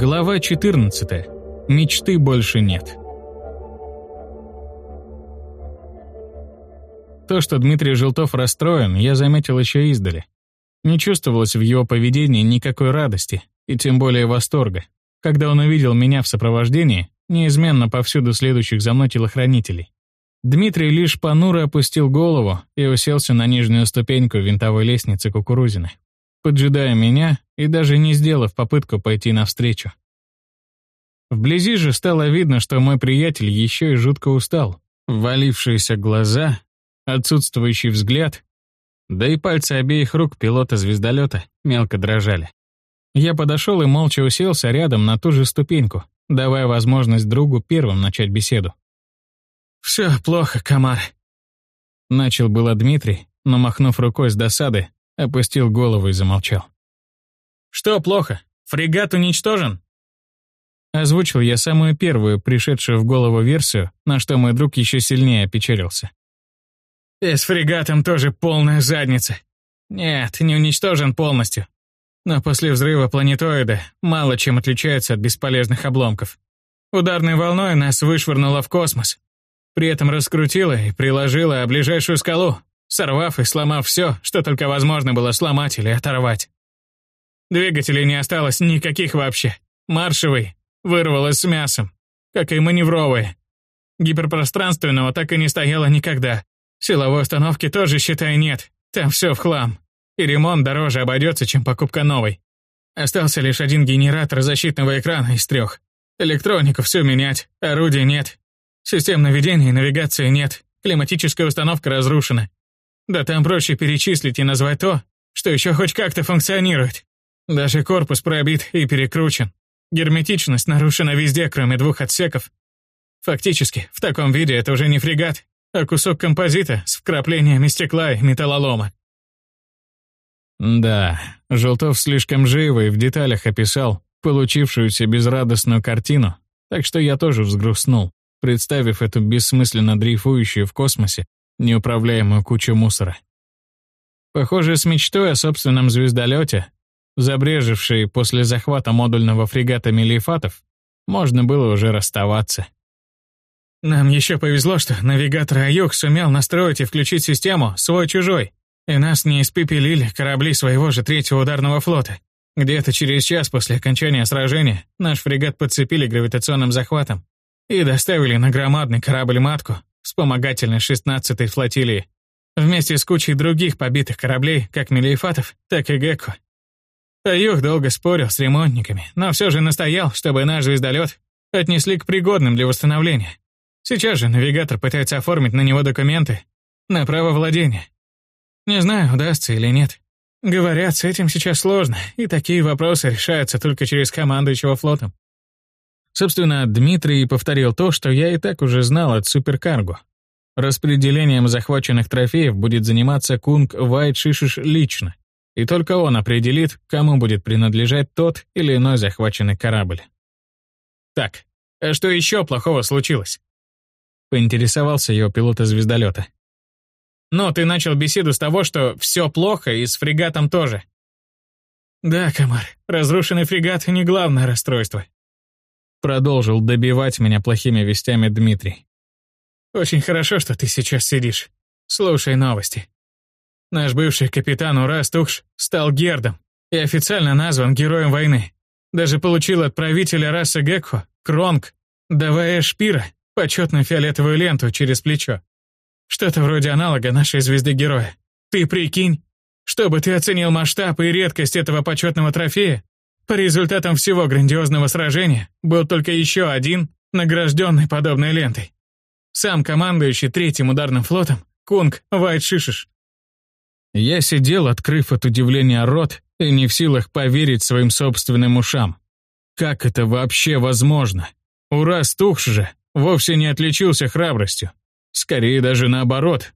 Глава 14. Мечты больше нет. То, что Дмитрий Желтов расстроен, я заметил еще издали. Не чувствовалось в его поведении никакой радости, и тем более восторга, когда он увидел меня в сопровождении, неизменно повсюду следующих за мной телохранителей. Дмитрий лишь понуро опустил голову и уселся на нижнюю ступеньку винтовой лестницы Кукурузины поджидая меня и даже не сделав попытку пойти навстречу. Вблизи же стало видно, что мой приятель еще и жутко устал. Валившиеся глаза, отсутствующий взгляд, да и пальцы обеих рук пилота звездолета мелко дрожали. Я подошел и молча уселся рядом на ту же ступеньку, давая возможность другу первым начать беседу. «Все плохо, Комар», — начал было Дмитрий, но, махнув рукой с досады, опустил голову и замолчал. «Что плохо? Фрегат уничтожен?» Озвучил я самую первую, пришедшую в голову версию, на что мой друг еще сильнее опечалился. «И с фрегатом тоже полная задница. Нет, не уничтожен полностью. Но после взрыва планетоида мало чем отличается от бесполезных обломков. Ударной волной нас вышвырнуло в космос. При этом раскрутило и приложило о ближайшую скалу, сорвав и сломав все, что только возможно было сломать или оторвать. Двигателей не осталось никаких вообще. Маршевый вырвалось с мясом, как и маневровые. Гиперпространственного так и не стояло никогда. Силовой установки тоже, считай, нет. Там все в хлам. И ремонт дороже обойдется, чем покупка новой. Остался лишь один генератор защитного экрана из трех. Электронику все менять, орудий нет. Систем наведения и навигации нет. Климатическая установка разрушена. Да там проще перечислить и назвать то, что еще хоть как-то функционирует. Даже корпус пробит и перекручен. Герметичность нарушена везде, кроме двух отсеков. Фактически, в таком виде это уже не фрегат, а кусок композита с вкраплениями стекла и металлолома. Да, Желтов слишком живо и в деталях описал получившуюся безрадостную картину, так что я тоже взгрустнул, представив эту бессмысленно дрейфующую в космосе неуправляемую кучу мусора. Похоже, с мечтой о собственном звездолете, забрежевшей после захвата модульного фрегата Мелифатов, можно было уже расставаться. Нам еще повезло, что навигатор Аюк сумел настроить и включить систему «свой-чужой», и нас не испепелили корабли своего же третьего ударного флота. Где-то через час после окончания сражения наш фрегат подцепили гравитационным захватом и доставили на громадный корабль-матку, вспомогательной 16-й флотилии, вместе с кучей других побитых кораблей, как Мелиефатов, так и Гекко. Аюх долго спорил с ремонтниками, но все же настоял, чтобы наш звездолет отнесли к пригодным для восстановления. Сейчас же навигатор пытается оформить на него документы на право владения. Не знаю, удастся или нет. Говорят, с этим сейчас сложно, и такие вопросы решаются только через командующего флотом. Собственно, Дмитрий повторил то, что я и так уже знал от суперкарго. Распределением захваченных трофеев будет заниматься Кунг Вайт Шишиш лично, и только он определит, кому будет принадлежать тот или иной захваченный корабль. Так, а что еще плохого случилось? Поинтересовался его пилота звездолета. «Ну, ты начал беседу с того, что все плохо, и с фрегатом тоже». «Да, Камар, разрушенный фрегат — не главное расстройство. Продолжил добивать меня плохими вестями Дмитрий. «Очень хорошо, что ты сейчас сидишь. Слушай новости. Наш бывший капитан Урас Тухш стал Гердом и официально назван Героем войны. Даже получил от правителя расы Гекхо, Кронг, давая Шпира, почетную фиолетовую ленту через плечо. Что-то вроде аналога нашей звезды-героя. Ты прикинь, чтобы ты оценил масштаб и редкость этого почетного трофея, по результатам всего грандиозного сражения был только еще один, награжденный подобной лентой. Сам командующий третьим ударным флотом, Кунг Вайт Шишиш. Я сидел, открыв от удивления рот, и не в силах поверить своим собственным ушам. Как это вообще возможно? Урас Тухш же вовсе не отличился храбростью. Скорее даже наоборот.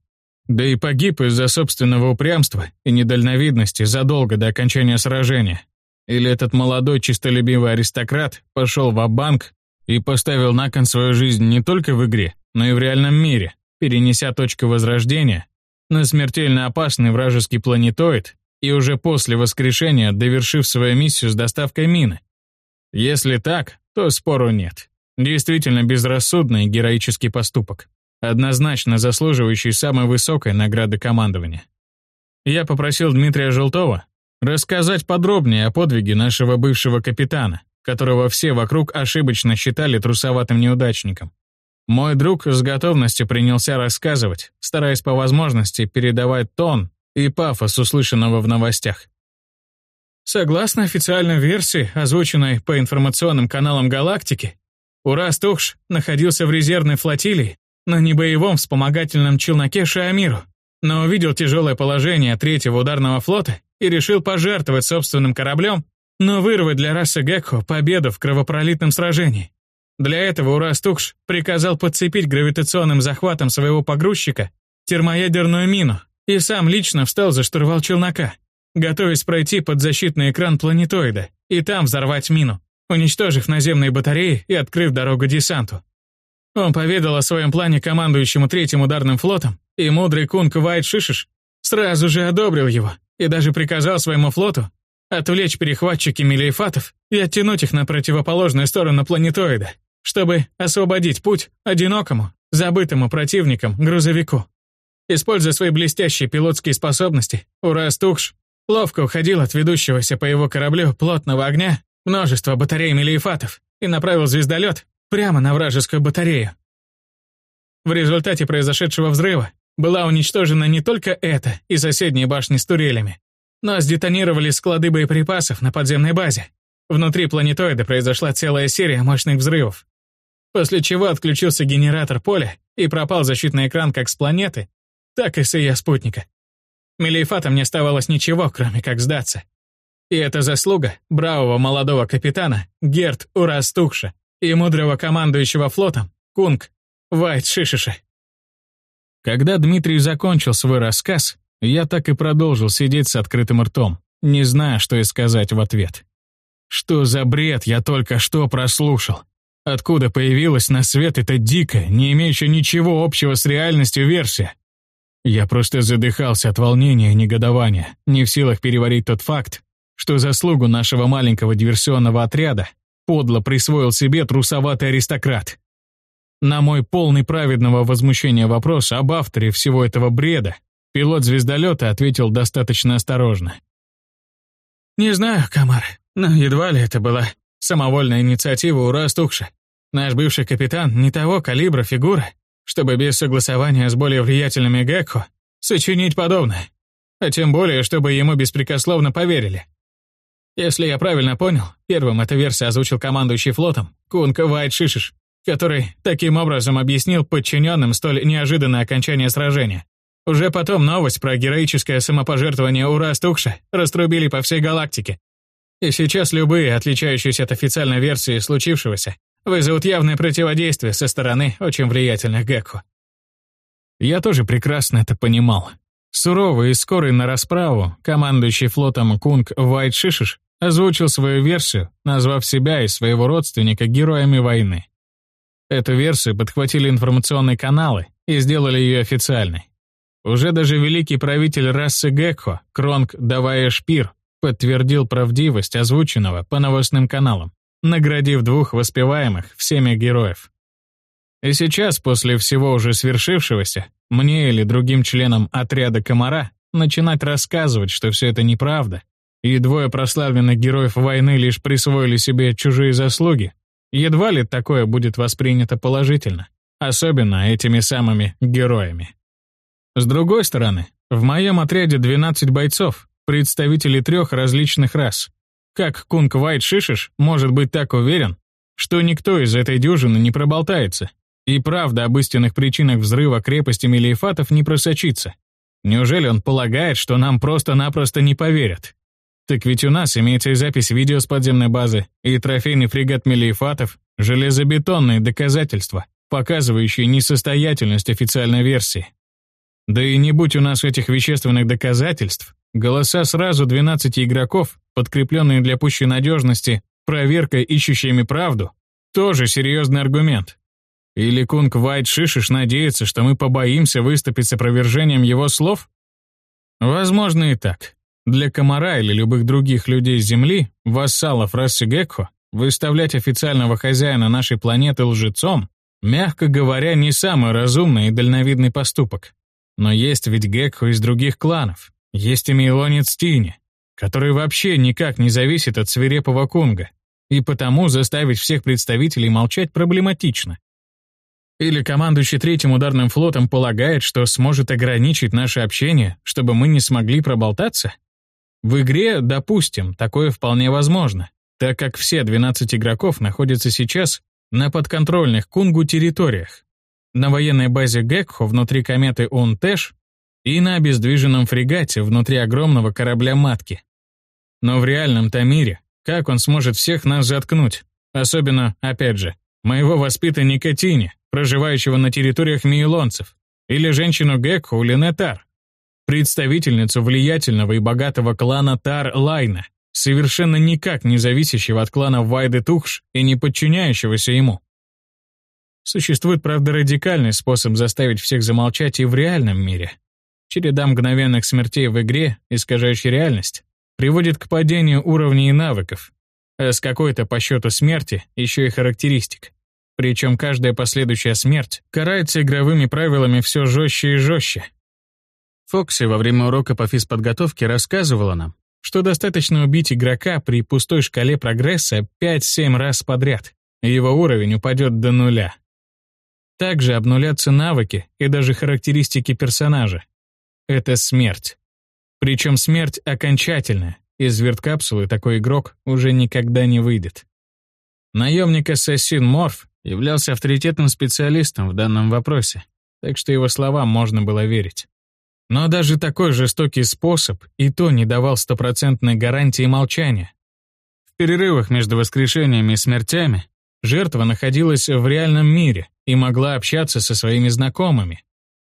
Да и погиб из-за собственного упрямства и недальновидности задолго до окончания сражения. Или этот молодой чистолюбивый аристократ пошел в банк и поставил на кон свою жизнь не только в игре, но и в реальном мире, перенеся точку возрождения на смертельно опасный вражеский планетоид и уже после воскрешения довершив свою миссию с доставкой мины. Если так, то спору нет. Действительно безрассудный героический поступок, однозначно заслуживающий самой высокой награды командования. Я попросил Дмитрия Желтова рассказать подробнее о подвиге нашего бывшего капитана, которого все вокруг ошибочно считали трусоватым неудачником. Мой друг с готовностью принялся рассказывать, стараясь по возможности передавать тон и пафос услышанного в новостях. Согласно официальной версии, озвученной по информационным каналам галактики, Урас Тухш находился в резервной флотилии на небоевом вспомогательном челноке Шиамиру, но увидел тяжелое положение третьего ударного флота и решил пожертвовать собственным кораблем, но вырвать для расы Гекхо победу в кровопролитном сражении. Для этого Урас Тухш приказал подцепить гравитационным захватом своего погрузчика термоядерную мину и сам лично встал за штурвал челнока, готовясь пройти под защитный экран планетоида и там взорвать мину, уничтожив наземные батареи и открыв дорогу десанту. Он поведал о своем плане командующему третьим ударным флотом, и мудрый кунг Вайт Шишиш сразу же одобрил его и даже приказал своему флоту отвлечь перехватчики мелиефатов и оттянуть их на противоположную сторону планетоида, чтобы освободить путь одинокому, забытому противникам грузовику. Используя свои блестящие пилотские способности, Урас Тухш ловко уходил от ведущегося по его кораблю плотного огня множество батарей мелиефатов и направил звездолет прямо на вражескую батарею. В результате произошедшего взрыва была уничтожена не только эта и соседние башни с турелями, но сдетонировали склады боеприпасов на подземной базе. Внутри планетоида произошла целая серия мощных взрывов, после чего отключился генератор поля и пропал защитный экран как с планеты, так и с ее спутника. Мелиефатам не оставалось ничего, кроме как сдаться. И это заслуга бравого молодого капитана Герт Урастукша и мудрого командующего флотом Кунг Вайт Шишиши. Когда Дмитрий закончил свой рассказ, я так и продолжил сидеть с открытым ртом, не зная, что и сказать в ответ. Что за бред я только что прослушал? Откуда появилась на свет эта дикая, не имеющая ничего общего с реальностью версия? Я просто задыхался от волнения и негодования, не в силах переварить тот факт, что заслугу нашего маленького диверсионного отряда подло присвоил себе трусоватый аристократ. На мой полный праведного возмущения вопрос об авторе всего этого бреда пилот звездолета ответил достаточно осторожно. «Не знаю, Камар, но едва ли это была самовольная инициатива у Растухша. Наш бывший капитан не того калибра фигура, чтобы без согласования с более влиятельными Гекко сочинить подобное. А тем более, чтобы ему беспрекословно поверили. Если я правильно понял, первым эта версия озвучил командующий флотом Кунка Вайт Шишиш, который таким образом объяснил подчиненным столь неожиданное окончание сражения. Уже потом новость про героическое самопожертвование Ура Стукша раструбили по всей галактике. И сейчас любые, отличающиеся от официальной версии случившегося, вызовут явное противодействие со стороны очень влиятельных Гекко. Я тоже прекрасно это понимал. Суровый и скорый на расправу, командующий флотом Кунг Вайт Шишиш озвучил свою версию, назвав себя и своего родственника героями войны. Эту версию подхватили информационные каналы и сделали ее официальной. Уже даже великий правитель расы Гекко, Кронг Давая Шпир, подтвердил правдивость озвученного по новостным каналам наградив двух воспеваемых всеми героев. И сейчас, после всего уже свершившегося, мне или другим членам отряда комара начинать рассказывать, что все это неправда, и двое прославленных героев войны лишь присвоили себе чужие заслуги, едва ли такое будет воспринято положительно, особенно этими самыми героями. С другой стороны, в моем отряде 12 бойцов, представители трех различных рас, как Кунг Вайт Шишиш может быть так уверен, что никто из этой дюжины не проболтается, и правда об истинных причинах взрыва крепости Мелиефатов не просочится? Неужели он полагает, что нам просто-напросто не поверят? Так ведь у нас имеется и запись видео с подземной базы, и трофейный фрегат Мелиефатов, железобетонные доказательства, показывающие несостоятельность официальной версии. Да и не будь у нас этих вещественных доказательств, Голоса сразу 12 игроков, подкрепленные для пущей надежности проверкой ищущими правду, тоже серьезный аргумент. Или Кунг Вайт Шишиш надеется, что мы побоимся выступить с опровержением его слов? Возможно и так. Для комара или любых других людей Земли, вассалов расы Гекхо, Выставлять официального хозяина нашей планеты лжецом, мягко говоря, не самый разумный и дальновидный поступок. Но есть ведь Гекхо из других кланов, есть и Мейлонец Тини, который вообще никак не зависит от свирепого Кунга, и потому заставить всех представителей молчать проблематично. Или командующий третьим ударным флотом полагает, что сможет ограничить наше общение, чтобы мы не смогли проболтаться? В игре, допустим, такое вполне возможно, так как все 12 игроков находятся сейчас на подконтрольных Кунгу территориях, на военной базе Гекхо внутри кометы Унтэш и на обездвиженном фрегате внутри огромного корабля-матки. Но в реальном-то мире, как он сможет всех нас заткнуть? Особенно, опять же, моего воспитанника Тини, проживающего на территориях мейлонцев, или женщину Гекху Ленетар, представительницу влиятельного и богатого клана Тар-Лайна, совершенно никак не зависящего от клана Вайды Тухш и не подчиняющегося ему. Существует, правда, радикальный способ заставить всех замолчать и в реальном мире. Череда мгновенных смертей в игре, искажающей реальность, приводит к падению уровней и навыков, а с какой-то по счету смерти еще и характеристик. Причем каждая последующая смерть карается игровыми правилами все жестче и жестче. Фокси во время урока по физподготовке рассказывала нам, что достаточно убить игрока при пустой шкале прогресса 5-7 раз подряд, и его уровень упадет до нуля. Также обнулятся навыки и даже характеристики персонажа. Это смерть. Причем смерть окончательная. Из верткапсулы такой игрок уже никогда не выйдет. Наемник-ассасин Морф являлся авторитетным специалистом в данном вопросе, так что его словам можно было верить. Но даже такой жестокий способ и то не давал стопроцентной гарантии молчания. В перерывах между воскрешениями и смертями жертва находилась в реальном мире и могла общаться со своими знакомыми,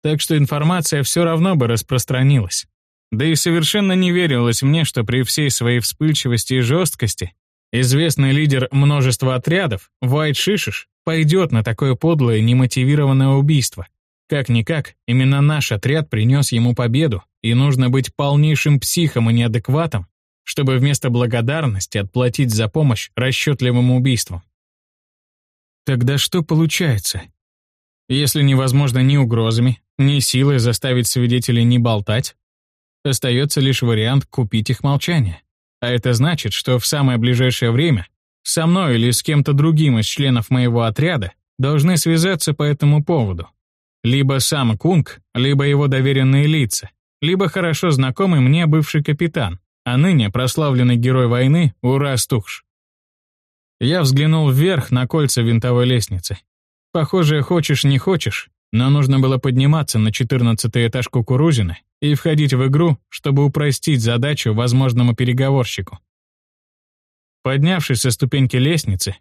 так что информация все равно бы распространилась. Да и совершенно не верилось мне, что при всей своей вспыльчивости и жесткости известный лидер множества отрядов, Вайт Шишиш, пойдет на такое подлое немотивированное убийство. Как-никак, именно наш отряд принес ему победу, и нужно быть полнейшим психом и неадекватом, чтобы вместо благодарности отплатить за помощь расчетливым убийством. Тогда что получается? Если невозможно ни угрозами, ни силой заставить свидетелей не болтать, остается лишь вариант купить их молчание. А это значит, что в самое ближайшее время со мной или с кем-то другим из членов моего отряда должны связаться по этому поводу. Либо сам Кунг, либо его доверенные лица, либо хорошо знакомый мне бывший капитан, а ныне прославленный герой войны Урас Тухш. Я взглянул вверх на кольца винтовой лестницы. Похоже, хочешь не хочешь, но нужно было подниматься на 14 этаж Кукурузина и входить в игру, чтобы упростить задачу возможному переговорщику. Поднявшись со ступеньки лестницы,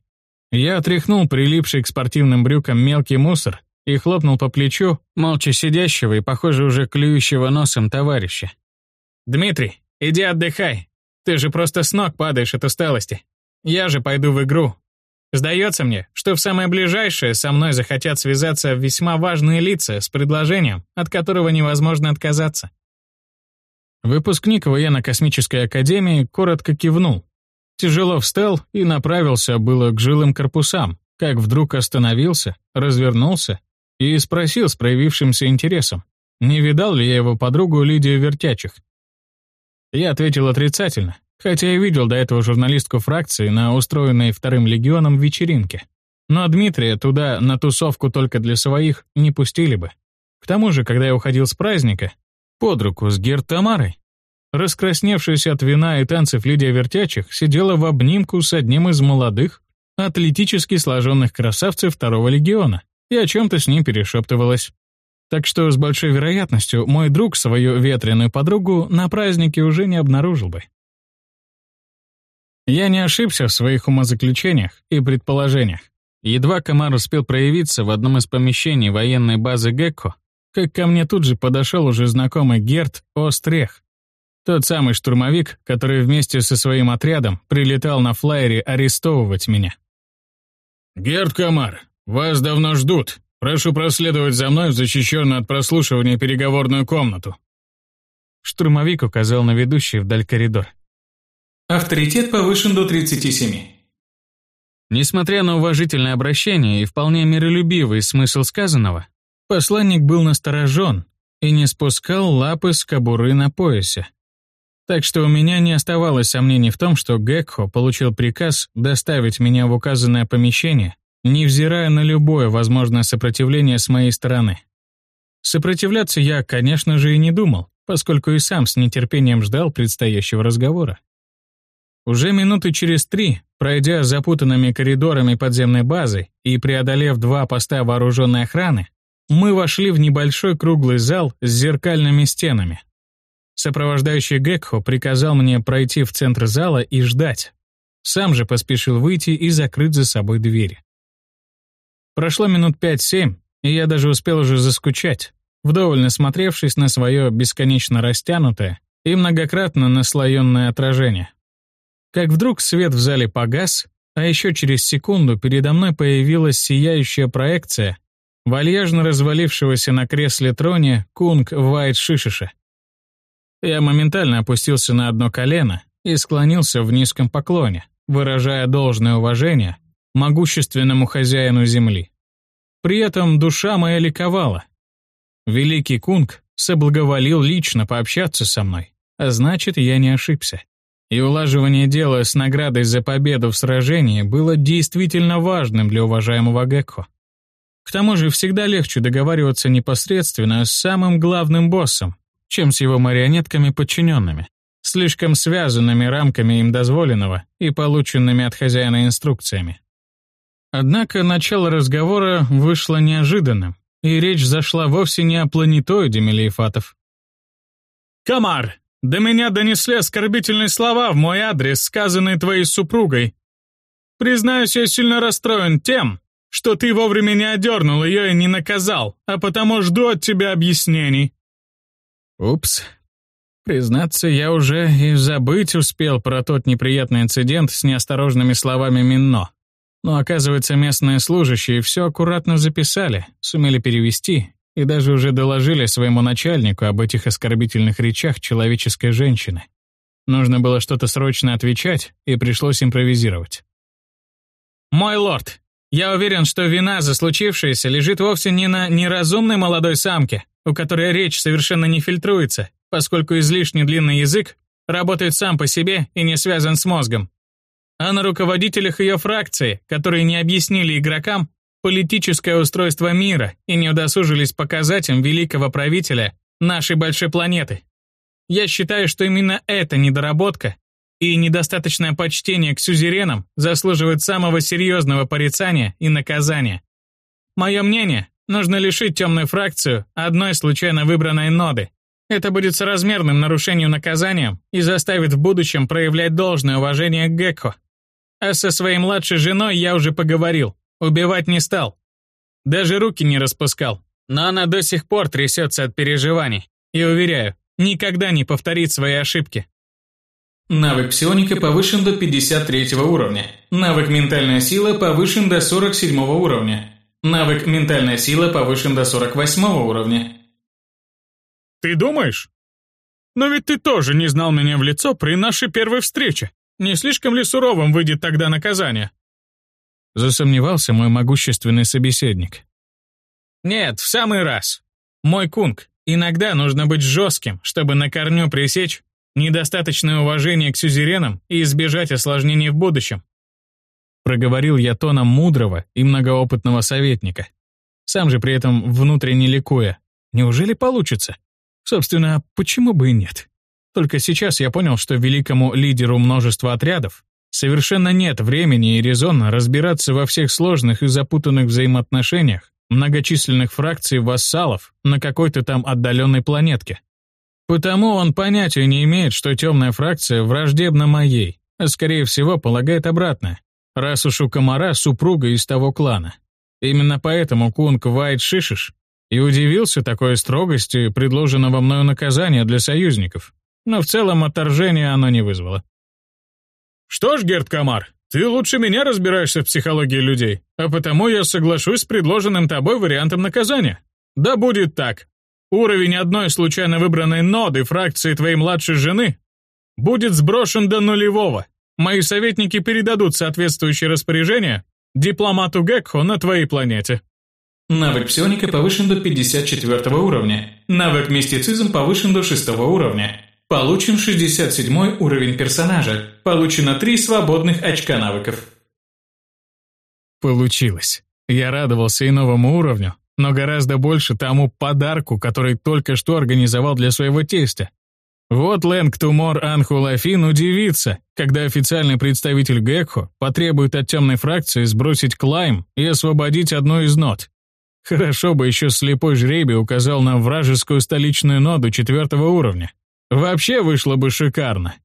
я отряхнул прилипший к спортивным брюкам мелкий мусор и хлопнул по плечу молча сидящего и, похоже, уже клюющего носом товарища. «Дмитрий, иди отдыхай. Ты же просто с ног падаешь от усталости. Я же пойду в игру. Сдается мне, что в самое ближайшее со мной захотят связаться весьма важные лица с предложением, от которого невозможно отказаться». Выпускник военно-космической академии коротко кивнул. Тяжело встал и направился было к жилым корпусам, как вдруг остановился, развернулся и спросил с проявившимся интересом, не видал ли я его подругу Лидию Вертячих. Я ответил отрицательно, хотя и видел до этого журналистку фракции на устроенной вторым легионом вечеринке. Но Дмитрия туда на тусовку только для своих не пустили бы. К тому же, когда я уходил с праздника, под руку с Герт Тамарой, раскрасневшаяся от вина и танцев Лидия Вертячих сидела в обнимку с одним из молодых, атлетически сложенных красавцев второго легиона и о чем-то с ним перешептывалась. Так что с большой вероятностью мой друг свою ветреную подругу на празднике уже не обнаружил бы. Я не ошибся в своих умозаключениях и предположениях. Едва комар успел проявиться в одном из помещений военной базы Гекко, как ко мне тут же подошел уже знакомый Герт Острех. Тот самый штурмовик, который вместе со своим отрядом прилетал на флайере арестовывать меня. «Герт Комар, вас давно ждут. Прошу проследовать за мной в защищенную от прослушивания переговорную комнату». Штурмовик указал на ведущий вдаль коридор. Авторитет повышен до 37. Несмотря на уважительное обращение и вполне миролюбивый смысл сказанного, посланник был насторожен и не спускал лапы с кобуры на поясе. Так что у меня не оставалось сомнений в том, что Гекхо получил приказ доставить меня в указанное помещение, невзирая на любое возможное сопротивление с моей стороны. Сопротивляться я, конечно же, и не думал, поскольку и сам с нетерпением ждал предстоящего разговора. Уже минуты через три, пройдя запутанными коридорами подземной базы и преодолев два поста вооруженной охраны, мы вошли в небольшой круглый зал с зеркальными стенами. Сопровождающий Гекхо приказал мне пройти в центр зала и ждать. Сам же поспешил выйти и закрыть за собой двери. Прошло минут пять-семь, и я даже успел уже заскучать, вдоволь насмотревшись на свое бесконечно растянутое и многократно наслоенное отражение. Как вдруг свет в зале погас, а еще через секунду передо мной появилась сияющая проекция вальяжно развалившегося на кресле троне Кунг Вайт Шишиша. Я моментально опустился на одно колено и склонился в низком поклоне, выражая должное уважение могущественному хозяину земли. При этом душа моя ликовала. Великий Кунг соблаговолил лично пообщаться со мной, а значит, я не ошибся. И улаживание дела с наградой за победу в сражении было действительно важным для уважаемого Гекко. К тому же всегда легче договариваться непосредственно с самым главным боссом, чем с его марионетками-подчиненными, слишком связанными рамками им дозволенного и полученными от хозяина инструкциями. Однако начало разговора вышло неожиданным, и речь зашла вовсе не о планетоиде Мелиефатов. «Комар, до меня донесли оскорбительные слова в мой адрес, сказанные твоей супругой. Признаюсь, я сильно расстроен тем, что ты вовремя не одернул ее и не наказал, а потому жду от тебя объяснений». Упс. Признаться, я уже и забыть успел про тот неприятный инцидент с неосторожными словами Минно. Но оказывается, местные служащие все аккуратно записали, сумели перевести и даже уже доложили своему начальнику об этих оскорбительных речах человеческой женщины. Нужно было что-то срочно отвечать, и пришлось импровизировать. «Мой лорд, я уверен, что вина за случившееся лежит вовсе не на неразумной молодой самке, у которой речь совершенно не фильтруется, поскольку излишне длинный язык работает сам по себе и не связан с мозгом, а на руководителях ее фракции, которые не объяснили игрокам, политическое устройство мира и не удосужились показать им великого правителя нашей большой планеты. Я считаю, что именно эта недоработка и недостаточное почтение к сюзеренам заслуживает самого серьезного порицания и наказания. Мое мнение, нужно лишить темную фракцию одной случайно выбранной ноды. Это будет соразмерным нарушением наказанием и заставит в будущем проявлять должное уважение к Гекко. А со своей младшей женой я уже поговорил. Убивать не стал. Даже руки не распускал. Но она до сих пор трясется от переживаний. И уверяю, никогда не повторит свои ошибки. Навык псионика повышен до 53 уровня. Навык ментальная сила повышен до 47 уровня. Навык ментальная сила повышен до 48 уровня. Ты думаешь? Но ведь ты тоже не знал меня в лицо при нашей первой встрече. Не слишком ли суровым выйдет тогда наказание? Засомневался мой могущественный собеседник. Нет, в самый раз. Мой кунг, иногда нужно быть жестким, чтобы на корню пресечь недостаточное уважение к сюзеренам и избежать осложнений в будущем. Проговорил я тоном мудрого и многоопытного советника. Сам же при этом внутренне ликуя. Неужели получится? Собственно, почему бы и нет? Только сейчас я понял, что великому лидеру множества отрядов Совершенно нет времени и резона разбираться во всех сложных и запутанных взаимоотношениях многочисленных фракций вассалов на какой-то там отдаленной планетке. Потому он понятия не имеет, что темная фракция враждебна моей, а скорее всего полагает обратное, раз уж у комара супруга из того клана. Именно поэтому Кунг Вайт Шишиш и удивился такой строгости предложенного мною наказания для союзников, но в целом отторжения оно не вызвало. «Что ж, Герд Камар, ты лучше меня разбираешься в психологии людей, а потому я соглашусь с предложенным тобой вариантом наказания. Да будет так. Уровень одной случайно выбранной ноды фракции твоей младшей жены будет сброшен до нулевого, Мои советники передадут соответствующее распоряжение дипломату Гекхо на твоей планете. Навык псионика повышен до 54 уровня. Навык мистицизм повышен до 6 уровня. Получен 67 уровень персонажа. Получено 3 свободных очка навыков. Получилось. Я радовался и новому уровню, но гораздо больше тому подарку, который только что организовал для своего тестя. Вот Лэнг Тумор Анхулафин удивится, когда официальный представитель Гекхо потребует от темной фракции сбросить клайм и освободить одну из нот. Хорошо бы еще слепой жребий указал на вражескую столичную ноду четвертого уровня. Вообще вышло бы шикарно.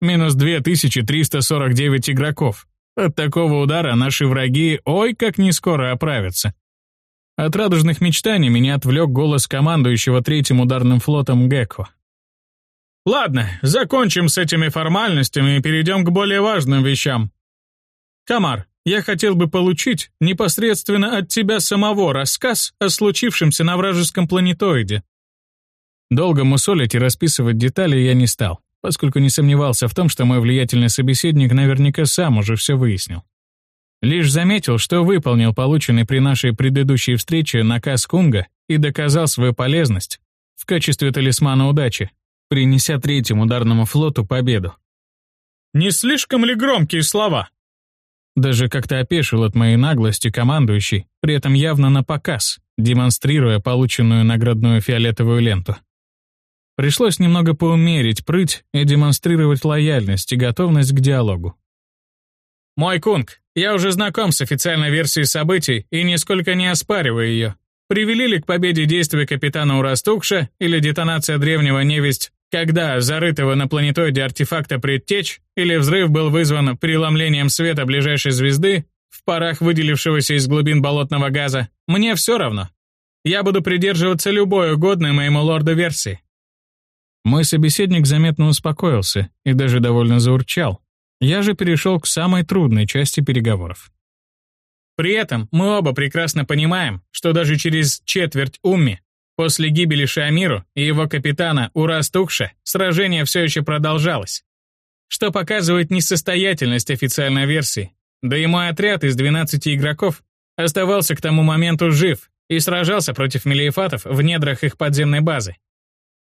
Минус 2349 игроков. От такого удара наши враги ой как не скоро оправятся. От радужных мечтаний меня отвлек голос командующего третьим ударным флотом Гекко. Ладно, закончим с этими формальностями и перейдем к более важным вещам. Камар, я хотел бы получить непосредственно от тебя самого рассказ о случившемся на вражеском планетоиде. Долго мусолить и расписывать детали я не стал, поскольку не сомневался в том, что мой влиятельный собеседник наверняка сам уже все выяснил. Лишь заметил, что выполнил полученный при нашей предыдущей встрече наказ Кунга и доказал свою полезность в качестве талисмана удачи, принеся третьему ударному флоту победу. «Не слишком ли громкие слова?» Даже как-то опешил от моей наглости командующий, при этом явно на показ, демонстрируя полученную наградную фиолетовую ленту. Пришлось немного поумерить прыть и демонстрировать лояльность и готовность к диалогу. «Мой кунг, я уже знаком с официальной версией событий и нисколько не оспариваю ее. Привели ли к победе действия капитана Урастукша или детонация древнего невесть когда зарытого на планетоиде артефакта предтечь или взрыв был вызван преломлением света ближайшей звезды в парах выделившегося из глубин болотного газа, мне все равно. Я буду придерживаться любой угодной моему лорду версии. Мой собеседник заметно успокоился и даже довольно заурчал. Я же перешел к самой трудной части переговоров. При этом мы оба прекрасно понимаем, что даже через четверть Умми После гибели Шамиру и его капитана Урастукша сражение все еще продолжалось, что показывает несостоятельность официальной версии. Да и мой отряд из 12 игроков оставался к тому моменту жив и сражался против мелиефатов в недрах их подземной базы.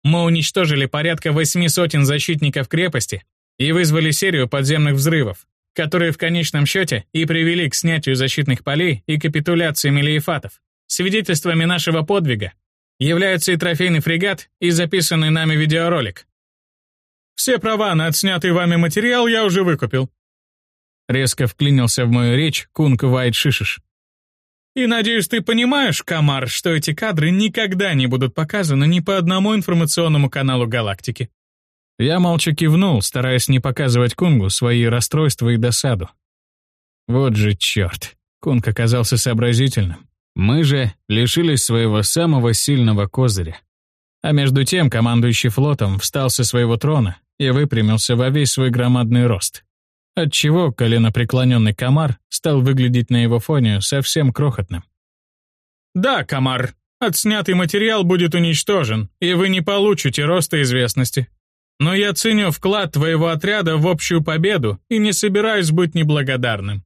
Мы уничтожили порядка восьми сотен защитников крепости и вызвали серию подземных взрывов, которые в конечном счете и привели к снятию защитных полей и капитуляции мелиефатов. Свидетельствами нашего подвига является и трофейный фрегат, и записанный нами видеоролик. Все права на отснятый вами материал я уже выкупил. Резко вклинился в мою речь Кунг Вайт Шишиш. И надеюсь, ты понимаешь, Камар, что эти кадры никогда не будут показаны ни по одному информационному каналу галактики. Я молча кивнул, стараясь не показывать Кунгу свое расстройство и досаду. Вот же черт, Кунг оказался сообразительным. Мы же лишились своего самого сильного козыря. А между тем командующий флотом встал со своего трона и выпрямился во весь свой громадный рост. Отчего коленопреклоненный комар стал выглядеть на его фоне совсем крохотным. «Да, комар, отснятый материал будет уничтожен, и вы не получите роста известности. Но я ценю вклад твоего отряда в общую победу и не собираюсь быть неблагодарным.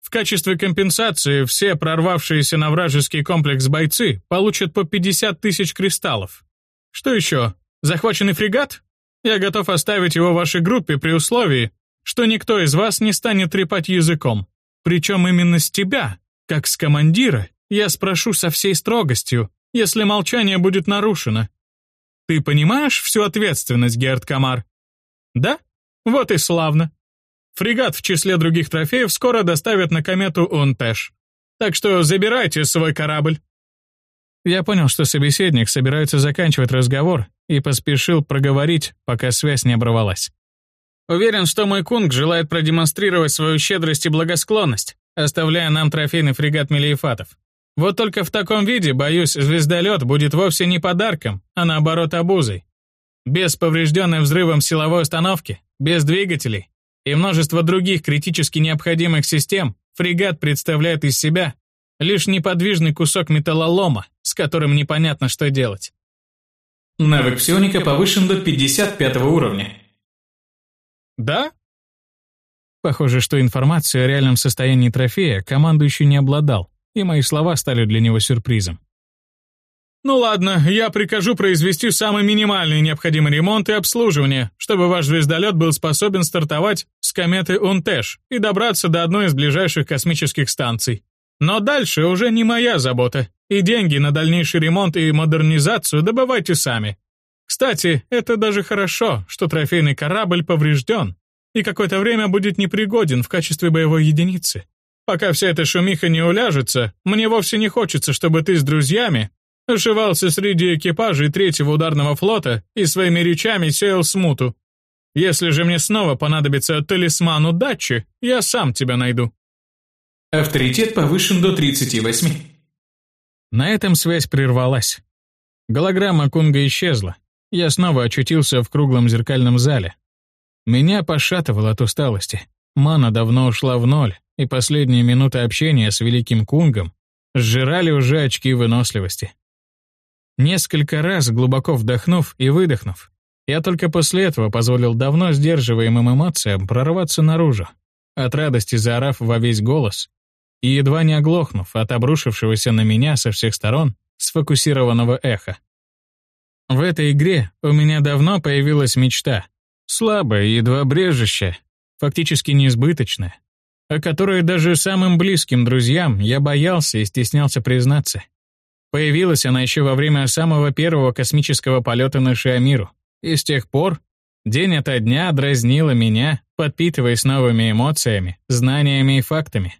В качестве компенсации все прорвавшиеся на вражеский комплекс бойцы получат по 50 тысяч кристаллов. Что еще? Захваченный фрегат? Я готов оставить его вашей группе при условии, что никто из вас не станет трепать языком. Причем именно с тебя, как с командира, я спрошу со всей строгостью, если молчание будет нарушено. Ты понимаешь всю ответственность, Герд Камар? Да? Вот и славно. Фрегат в числе других трофеев скоро доставят на комету Унтэш. Так что забирайте свой корабль». Я понял, что собеседник собирается заканчивать разговор и поспешил проговорить, пока связь не оборвалась. «Уверен, что мой кунг желает продемонстрировать свою щедрость и благосклонность, оставляя нам трофейный фрегат Мелиефатов. Вот только в таком виде, боюсь, звездолет будет вовсе не подарком, а наоборот обузой. Без поврежденной взрывом силовой установки, без двигателей, и множество других критически необходимых систем, фрегат представляет из себя лишь неподвижный кусок металлолома, с которым непонятно, что делать. Навык псионика повышен до 55 уровня. Да? Похоже, что информацию о реальном состоянии трофея командующий не обладал, и мои слова стали для него сюрпризом. «Ну ладно, я прикажу произвести самый минимальный необходимый ремонт и обслуживание, чтобы ваш звездолет был способен стартовать с кометы Унтэш и добраться до одной из ближайших космических станций. Но дальше уже не моя забота, и деньги на дальнейший ремонт и модернизацию добывайте сами. Кстати, это даже хорошо, что трофейный корабль поврежден и какое-то время будет непригоден в качестве боевой единицы. Пока вся эта шумиха не уляжется, мне вовсе не хочется, чтобы ты с друзьями ошивался среди экипажей третьего ударного флота и своими речами сеял смуту. Если же мне снова понадобится талисман удачи, я сам тебя найду. Авторитет повышен до 38. На этом связь прервалась. Голограмма Кунга исчезла. Я снова очутился в круглом зеркальном зале. Меня пошатывало от усталости. Мана давно ушла в ноль, и последние минуты общения с Великим Кунгом сжирали уже очки выносливости. Несколько раз глубоко вдохнув и выдохнув, я только после этого позволил давно сдерживаемым эмоциям прорваться наружу, от радости заорав во весь голос и едва не оглохнув от обрушившегося на меня со всех сторон сфокусированного эха. В этой игре у меня давно появилась мечта, слабая, едва брежущая, фактически неизбыточная, о которой даже самым близким друзьям я боялся и стеснялся признаться. Появилась она еще во время самого первого космического полета на Шиамиру, и с тех пор день ото дня дразнила меня, подпитываясь новыми эмоциями, знаниями и фактами.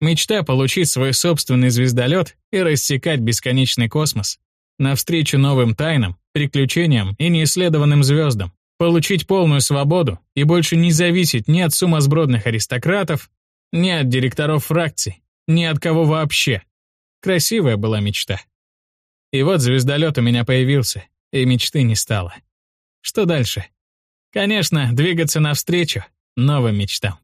Мечта получить свой собственный звездолет и рассекать бесконечный космос, навстречу новым тайнам, приключениям и неисследованным звездам, получить полную свободу и больше не зависеть ни от сумасбродных аристократов, ни от директоров фракций, ни от кого вообще. Красивая была мечта. И вот звездолет у меня появился, и мечты не стало. Что дальше? Конечно, двигаться навстречу новым мечтам.